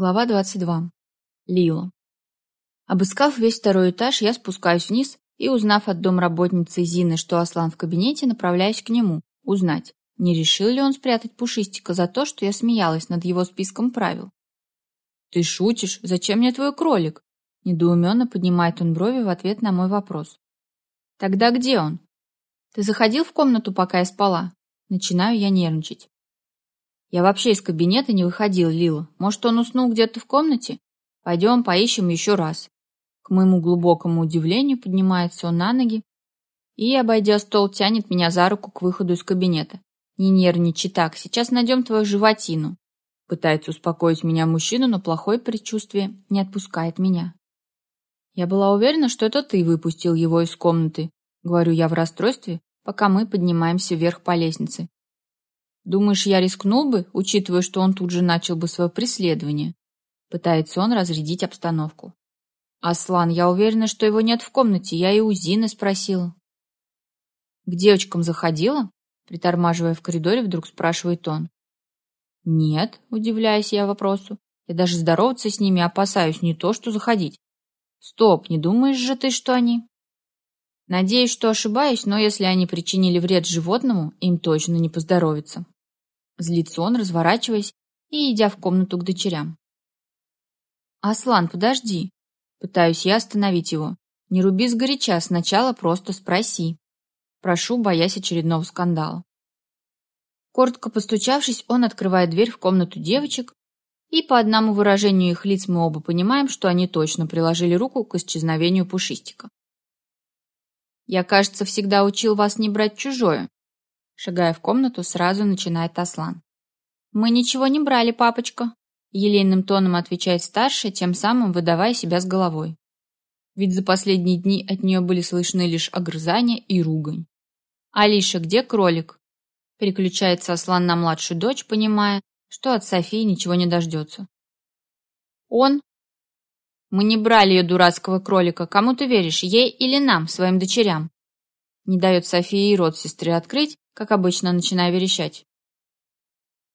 Глава 22. Лила. Обыскав весь второй этаж, я спускаюсь вниз и, узнав от домработницы Зины, что Аслан в кабинете, направляюсь к нему, узнать, не решил ли он спрятать Пушистика за то, что я смеялась над его списком правил. «Ты шутишь? Зачем мне твой кролик?» Недоуменно поднимает он брови в ответ на мой вопрос. «Тогда где он?» «Ты заходил в комнату, пока я спала?» Начинаю я нервничать. Я вообще из кабинета не выходил, Лила. Может, он уснул где-то в комнате? Пойдем поищем еще раз. К моему глубокому удивлению поднимается он на ноги и, обойдя стол, тянет меня за руку к выходу из кабинета. Не нервничай так, сейчас найдем твою животину. Пытается успокоить меня мужчина, но плохое предчувствие не отпускает меня. Я была уверена, что это ты выпустил его из комнаты, говорю я в расстройстве, пока мы поднимаемся вверх по лестнице. Думаешь, я рискнул бы, учитывая, что он тут же начал бы свое преследование? Пытается он разрядить обстановку. Аслан, я уверена, что его нет в комнате. Я и у Зины спросила. К девочкам заходила? Притормаживая в коридоре, вдруг спрашивает он. Нет, удивляюсь я вопросу. Я даже здороваться с ними опасаюсь, не то что заходить. Стоп, не думаешь же ты, что они? Надеюсь, что ошибаюсь, но если они причинили вред животному, им точно не поздоровится. Злится он, разворачиваясь и идя в комнату к дочерям. «Аслан, подожди!» Пытаюсь я остановить его. «Не руби сгоряча, сначала просто спроси». Прошу, боясь очередного скандала. Коротко постучавшись, он открывает дверь в комнату девочек, и по одному выражению их лиц мы оба понимаем, что они точно приложили руку к исчезновению Пушистика. «Я, кажется, всегда учил вас не брать чужое», Шагая в комнату, сразу начинает Аслан. «Мы ничего не брали, папочка», — елейным тоном отвечает старшая, тем самым выдавая себя с головой. Ведь за последние дни от нее были слышны лишь огрызания и ругань. «Алиша, где кролик?» Переключается Аслан на младшую дочь, понимая, что от Софии ничего не дождется. «Он?» «Мы не брали ее дурацкого кролика. Кому ты веришь, ей или нам, своим дочерям?» Не дает Софии и рот сестры открыть, как обычно, начиная верещать.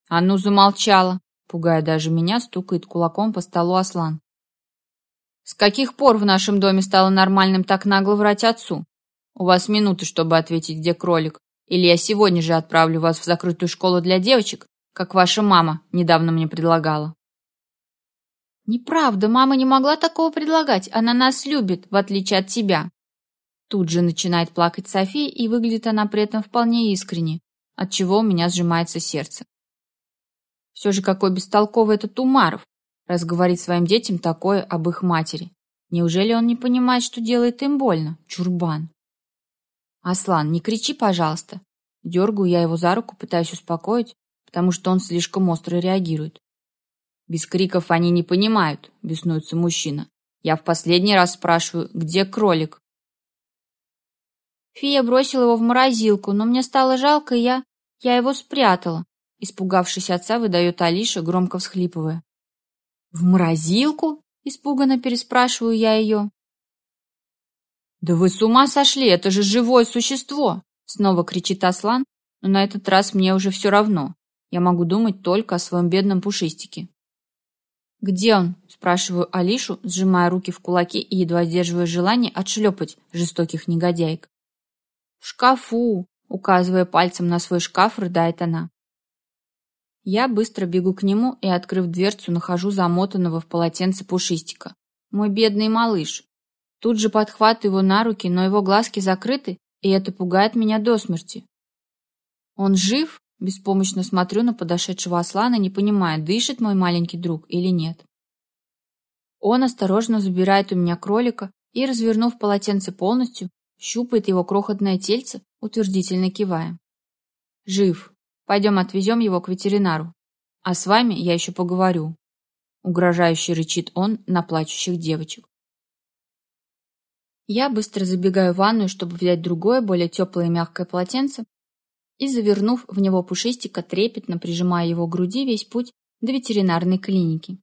«А ну, замолчала!» Пугая даже меня, стукает кулаком по столу Аслан. «С каких пор в нашем доме стало нормальным так нагло врать отцу? У вас минуты, чтобы ответить, где кролик, или я сегодня же отправлю вас в закрытую школу для девочек, как ваша мама недавно мне предлагала». «Неправда, мама не могла такого предлагать, она нас любит, в отличие от тебя», Тут же начинает плакать София, и выглядит она при этом вполне искренне, от чего у меня сжимается сердце. Все же какой бестолковый этот Умаров, раз говорит своим детям такое об их матери. Неужели он не понимает, что делает им больно? Чурбан. Аслан, не кричи, пожалуйста. Дергаю я его за руку, пытаюсь успокоить, потому что он слишком остро реагирует. Без криков они не понимают, беснуется мужчина. Я в последний раз спрашиваю, где кролик? Фия бросила его в морозилку, но мне стало жалко, и я... я его спрятала. Испугавшись отца, выдает Алиша, громко всхлипывая. «В морозилку?» — испуганно переспрашиваю я ее. «Да вы с ума сошли, это же живое существо!» Снова кричит Аслан, но на этот раз мне уже все равно. Я могу думать только о своем бедном пушистике. «Где он?» – спрашиваю Алишу, сжимая руки в кулаки и едва сдерживая желание отшлепать жестоких негодяек. «В шкафу!» — указывая пальцем на свой шкаф, рыдает она. Я быстро бегу к нему и, открыв дверцу, нахожу замотанного в полотенце пушистика. Мой бедный малыш. Тут же подхватываю его на руки, но его глазки закрыты, и это пугает меня до смерти. Он жив? Беспомощно смотрю на подошедшего Аслана, не понимая, дышит мой маленький друг или нет. Он осторожно забирает у меня кролика и, развернув полотенце полностью, щупает его крохотное тельце, утвердительно кивая. «Жив. Пойдем отвезем его к ветеринару. А с вами я еще поговорю», — угрожающе рычит он на плачущих девочек. Я быстро забегаю в ванную, чтобы взять другое, более теплое и мягкое полотенце, и, завернув в него пушистика, трепетно прижимая его к груди весь путь до ветеринарной клиники.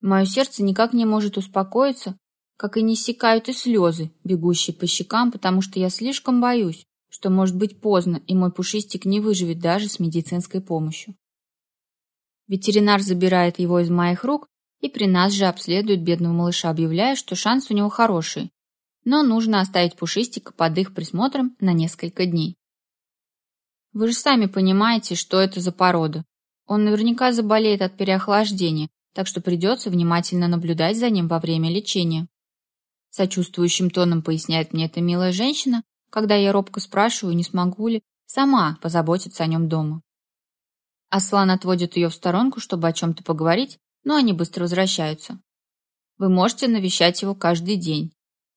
Мое сердце никак не может успокоиться, как и не иссякают и слезы, бегущие по щекам, потому что я слишком боюсь, что может быть поздно, и мой пушистик не выживет даже с медицинской помощью. Ветеринар забирает его из моих рук и при нас же обследуют бедного малыша, объявляя, что шанс у него хороший, но нужно оставить Пушистика под их присмотром на несколько дней. Вы же сами понимаете, что это за порода. Он наверняка заболеет от переохлаждения, так что придется внимательно наблюдать за ним во время лечения. Сочувствующим тоном поясняет мне эта милая женщина, когда я робко спрашиваю, не смогу ли сама позаботиться о нем дома. Аслан отводит ее в сторонку, чтобы о чем-то поговорить, но они быстро возвращаются. Вы можете навещать его каждый день.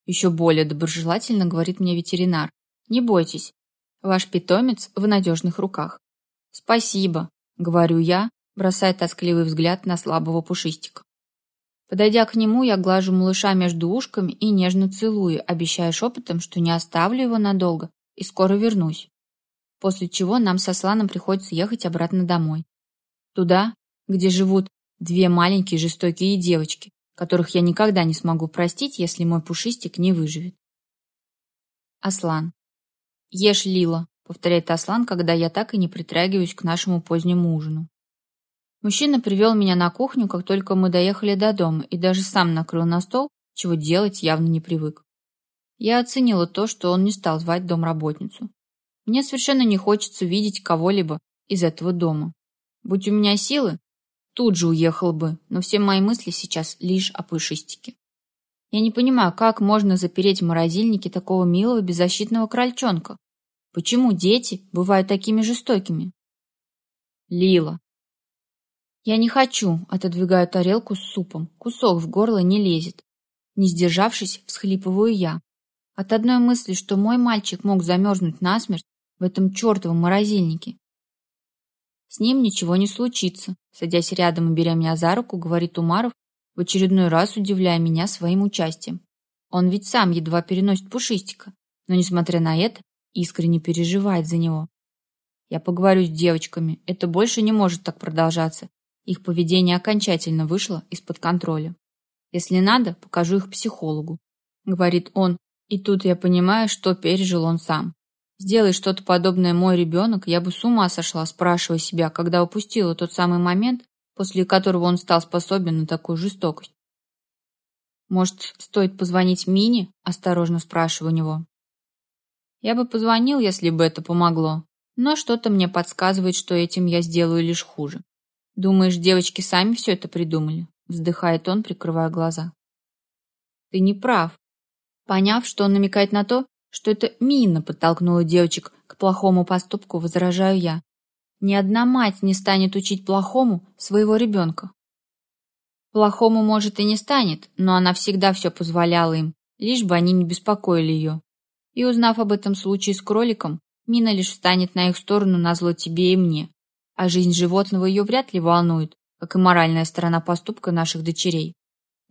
Еще более доброжелательно говорит мне ветеринар. Не бойтесь, ваш питомец в надежных руках. Спасибо, говорю я, бросая тоскливый взгляд на слабого пушистика. Подойдя к нему, я глажу малыша между ушками и нежно целую, обещая шепотом, что не оставлю его надолго и скоро вернусь. После чего нам со Сланом приходится ехать обратно домой. Туда, где живут две маленькие жестокие девочки, которых я никогда не смогу простить, если мой пушистик не выживет. Аслан. «Ешь, Лила», — повторяет Аслан, когда я так и не притрагиваюсь к нашему позднему ужину. Мужчина привел меня на кухню, как только мы доехали до дома, и даже сам накрыл на стол, чего делать явно не привык. Я оценила то, что он не стал звать домработницу. Мне совершенно не хочется видеть кого-либо из этого дома. Будь у меня силы, тут же уехал бы, но все мои мысли сейчас лишь о пушистике. Я не понимаю, как можно запереть в морозильнике такого милого беззащитного крольчонка? Почему дети бывают такими жестокими? Лила, я не хочу, отодвигаю тарелку с супом. Кусок в горло не лезет. Не сдержавшись, всхлипываю я. От одной мысли, что мой мальчик мог замерзнуть насмерть в этом чертовом морозильнике. С ним ничего не случится, садясь рядом и беря меня за руку, говорит Умаров, в очередной раз удивляя меня своим участием. Он ведь сам едва переносит пушистика, но, несмотря на это, искренне переживает за него. Я поговорю с девочками, это больше не может так продолжаться, их поведение окончательно вышло из-под контроля. Если надо, покажу их психологу, говорит он, и тут я понимаю, что пережил он сам. Сделай что-то подобное мой ребенок, я бы с ума сошла, спрашивая себя, когда упустила тот самый момент, после которого он стал способен на такую жестокость. Может, стоит позвонить Мине? Осторожно спрашиваю у него. Я бы позвонил, если бы это помогло, но что-то мне подсказывает, что этим я сделаю лишь хуже. Думаешь, девочки сами все это придумали? Вздыхает он, прикрывая глаза. Ты не прав. Поняв, что он намекает на то, что это Мина подтолкнула девочек к плохому поступку, возражаю я. Ни одна мать не станет учить плохому своего ребенка. Плохому, может, и не станет, но она всегда все позволяла им, лишь бы они не беспокоили ее. И узнав об этом случае с кроликом, Мина лишь встанет на их сторону на зло тебе и мне, а жизнь животного ее вряд ли волнует, как и моральная сторона поступка наших дочерей.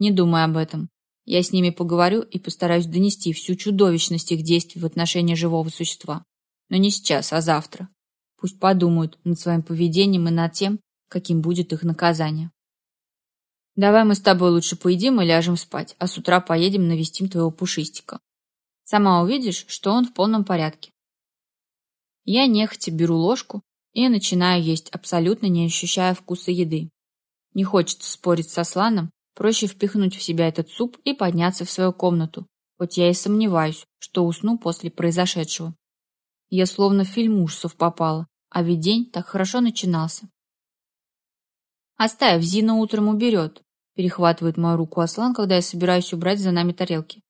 Не думай об этом. Я с ними поговорю и постараюсь донести всю чудовищность их действий в отношении живого существа. Но не сейчас, а завтра. Пусть подумают над своим поведением и над тем, каким будет их наказание. Давай мы с тобой лучше поедим и ляжем спать, а с утра поедем навестим твоего пушистика. Сама увидишь, что он в полном порядке. Я нехотя беру ложку и начинаю есть, абсолютно не ощущая вкуса еды. Не хочется спорить со Сланом, проще впихнуть в себя этот суп и подняться в свою комнату, хоть я и сомневаюсь, что усну после произошедшего. Я словно в фильм ужасов попала, а ведь день так хорошо начинался. «Оставь, Зина утром уберет», – перехватывает мою руку Аслан, когда я собираюсь убрать за нами тарелки.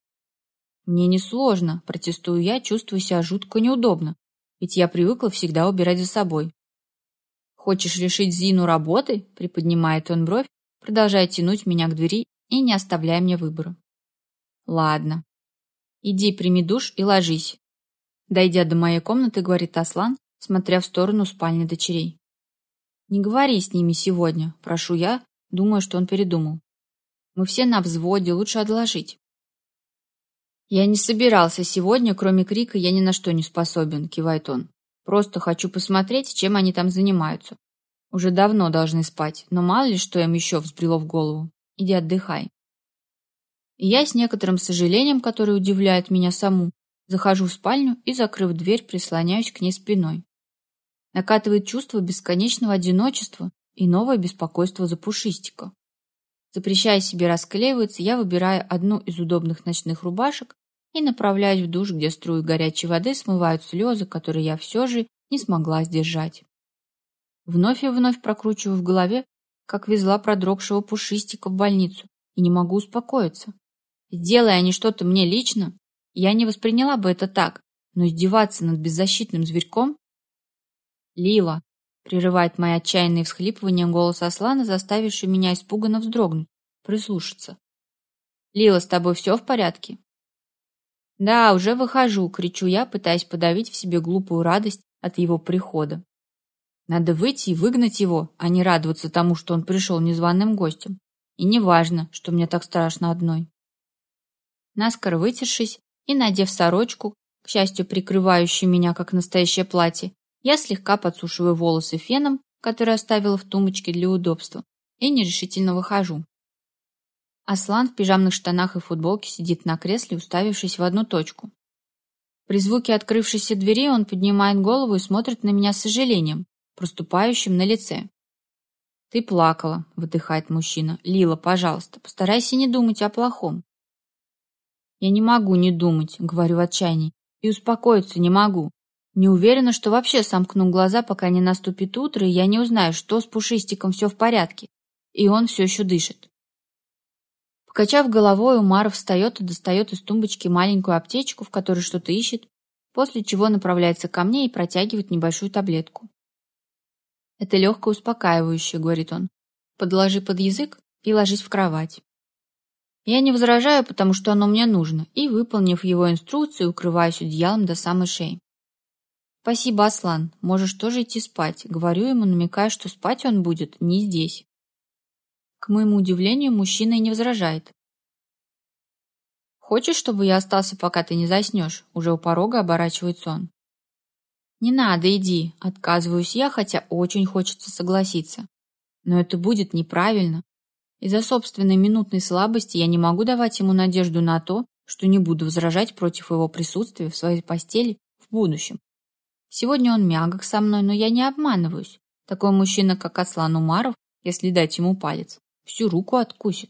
«Мне несложно», – протестую я, чувствую себя жутко неудобно, ведь я привыкла всегда убирать за собой. «Хочешь лишить Зину работы?» – приподнимает он бровь, продолжая тянуть меня к двери и не оставляя мне выбора. «Ладно. Иди, прими душ и ложись». Дойдя до моей комнаты, говорит Аслан, смотря в сторону спальни дочерей. «Не говори с ними сегодня, прошу я, думаю, что он передумал. Мы все на взводе, лучше отложить». «Я не собирался сегодня, кроме крика «я ни на что не способен», — кивает он. «Просто хочу посмотреть, чем они там занимаются. Уже давно должны спать, но мало ли что им еще взбрело в голову. Иди отдыхай». И я с некоторым сожалением, которое удивляет меня саму, захожу в спальню и, закрыв дверь, прислоняюсь к ней спиной. Накатывает чувство бесконечного одиночества и новое беспокойство за пушистика. Запрещая себе расклеиваться, я выбираю одну из удобных ночных рубашек и направляюсь в душ, где струи горячей воды смывают слезы, которые я все же не смогла сдержать. Вновь и вновь прокручиваю в голове, как везла продрогшего пушистика в больницу, и не могу успокоиться. Сделая они что-то мне лично, я не восприняла бы это так, но издеваться над беззащитным зверьком... Лила, прерывает мои отчаянные всхлипывания голос Аслана, заставивший меня испуганно вздрогнуть, прислушаться. Лила, с тобой все в порядке? Да, уже выхожу, кричу я, пытаясь подавить в себе глупую радость от его прихода. Надо выйти и выгнать его, а не радоваться тому, что он пришел незваным гостем. И не важно, что мне так страшно одной. Наскоро вытершись и надев сорочку, к счастью, прикрывающую меня как настоящее платье, я слегка подсушиваю волосы феном, который оставила в тумбочке для удобства, и нерешительно выхожу. Аслан в пижамных штанах и футболке сидит на кресле, уставившись в одну точку. При звуке открывшейся двери он поднимает голову и смотрит на меня с сожалением, проступающим на лице. «Ты плакала», — выдыхает мужчина. «Лила, пожалуйста, постарайся не думать о плохом». «Я не могу не думать», — говорю в отчаянии, «и успокоиться не могу. Не уверена, что вообще сомкну глаза, пока не наступит утро, и я не узнаю, что с Пушистиком все в порядке, и он все еще дышит». Покачав головой, Умаров встает и достает из тумбочки маленькую аптечку, в которой что-то ищет, после чего направляется ко мне и протягивает небольшую таблетку. Это легко успокаивающее, говорит он. Подложи под язык и ложись в кровать. Я не возражаю, потому что оно мне нужно, и, выполнив его инструкцию, укрываюсь одеялом до самой шеи. «Спасибо, Аслан. Можешь тоже идти спать», — говорю ему, намекая, что спать он будет не здесь. К моему удивлению, мужчина и не возражает. «Хочешь, чтобы я остался, пока ты не заснешь?» Уже у порога оборачивается он. «Не надо, иди», — отказываюсь я, хотя очень хочется согласиться. Но это будет неправильно. Из-за собственной минутной слабости я не могу давать ему надежду на то, что не буду возражать против его присутствия в своей постели в будущем. Сегодня он мягок со мной, но я не обманываюсь. Такой мужчина, как Аслан Умаров, если дать ему палец, всю руку откусит.